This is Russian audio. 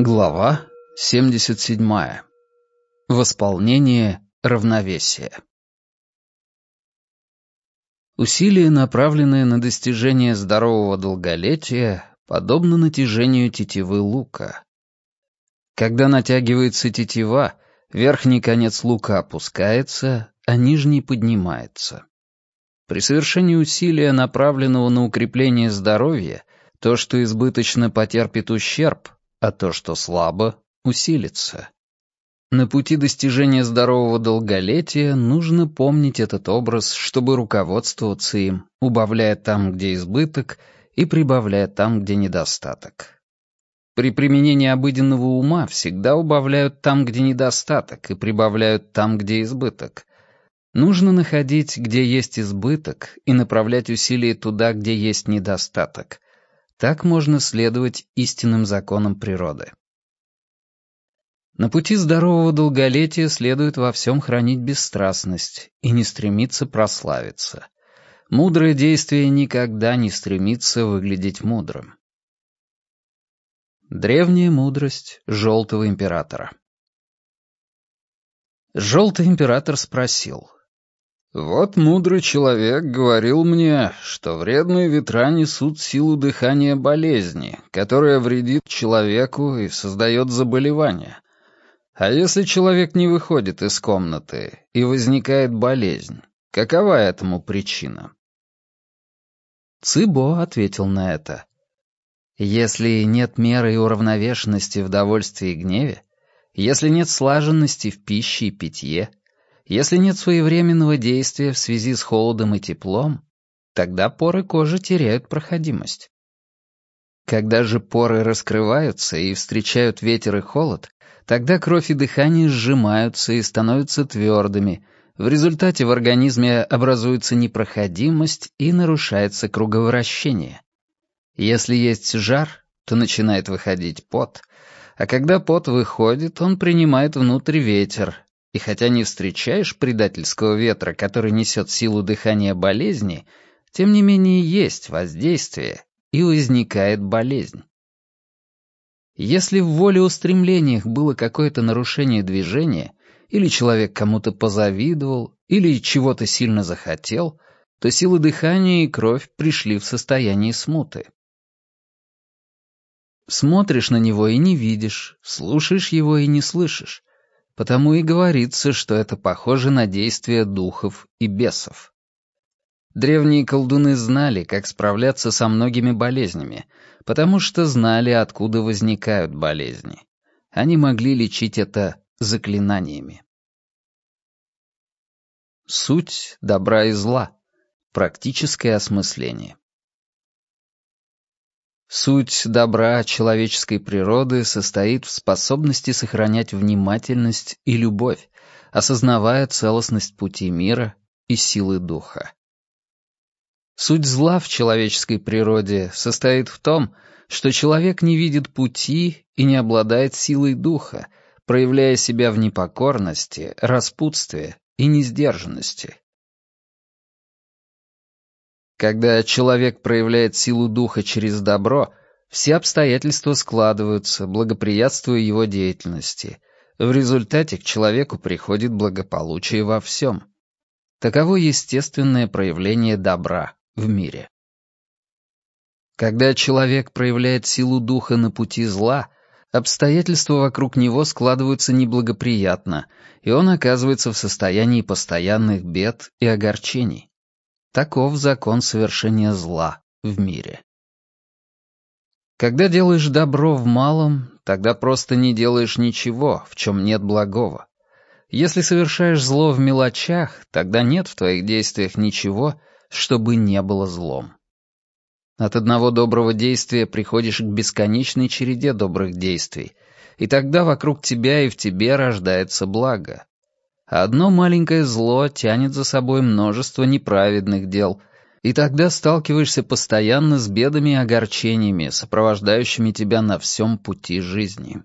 Глава 77. Восполнение равновесия. Усилия, направленные на достижение здорового долголетия, подобно натяжению тетивы лука. Когда натягивается тетива, верхний конец лука опускается, а нижний поднимается. При совершении усилия, направленного на укрепление здоровья, то, что избыточно потерпит ущерб, а то, что слабо, усилится. На пути достижения здорового долголетия нужно помнить этот образ, чтобы руководствоваться им, убавляя там, где избыток, и прибавляя там, где недостаток. При применении обыденного ума всегда убавляют там, где недостаток, и прибавляют там, где избыток. Нужно находить, где есть избыток, и направлять усилия туда, где есть недостаток. Так можно следовать истинным законам природы. На пути здорового долголетия следует во всем хранить бесстрастность и не стремиться прославиться. Мудрое действие никогда не стремится выглядеть мудрым. Древняя мудрость Желтого Императора Желтый Император спросил, вот мудрый человек говорил мне, что вредные ветра несут силу дыхания болезни, которая вредит человеку и создает заболевания. А если человек не выходит из комнаты и возникает болезнь, какова этому причина? Цибо ответил на это. Если нет меры и уравновешенности в довольстве и гневе, если нет слаженности в пище и питье, если нет своевременного действия в связи с холодом и теплом, тогда поры кожи теряют проходимость. Когда же поры раскрываются и встречают ветер и холод, тогда кровь и дыхание сжимаются и становятся твердыми, в результате в организме образуется непроходимость и нарушается круговращение. Если есть жар, то начинает выходить пот, а когда пот выходит, он принимает внутрь ветер, и хотя не встречаешь предательского ветра, который несет силу дыхания болезни, тем не менее есть воздействие, и возникает болезнь. Если в волеустремлениях было какое-то нарушение движения, или человек кому-то позавидовал, или чего-то сильно захотел, то силы дыхания и кровь пришли в состояние смуты. Смотришь на него и не видишь, слушаешь его и не слышишь, Потому и говорится, что это похоже на действия духов и бесов. Древние колдуны знали, как справляться со многими болезнями, потому что знали, откуда возникают болезни. Они могли лечить это заклинаниями. Суть добра и зла. Практическое осмысление. Суть добра человеческой природы состоит в способности сохранять внимательность и любовь, осознавая целостность пути мира и силы духа. Суть зла в человеческой природе состоит в том, что человек не видит пути и не обладает силой духа, проявляя себя в непокорности, распутстве и несдержанности. Когда человек проявляет силу духа через добро, все обстоятельства складываются, благоприятствуя его деятельности. В результате к человеку приходит благополучие во всем. Таково естественное проявление добра в мире. Когда человек проявляет силу духа на пути зла, обстоятельства вокруг него складываются неблагоприятно, и он оказывается в состоянии постоянных бед и огорчений. Таков закон совершения зла в мире. Когда делаешь добро в малом, тогда просто не делаешь ничего, в чем нет благого. Если совершаешь зло в мелочах, тогда нет в твоих действиях ничего, чтобы не было злом. От одного доброго действия приходишь к бесконечной череде добрых действий, и тогда вокруг тебя и в тебе рождается благо. Одно маленькое зло тянет за собой множество неправедных дел, и тогда сталкиваешься постоянно с бедами и огорчениями, сопровождающими тебя на всем пути жизни.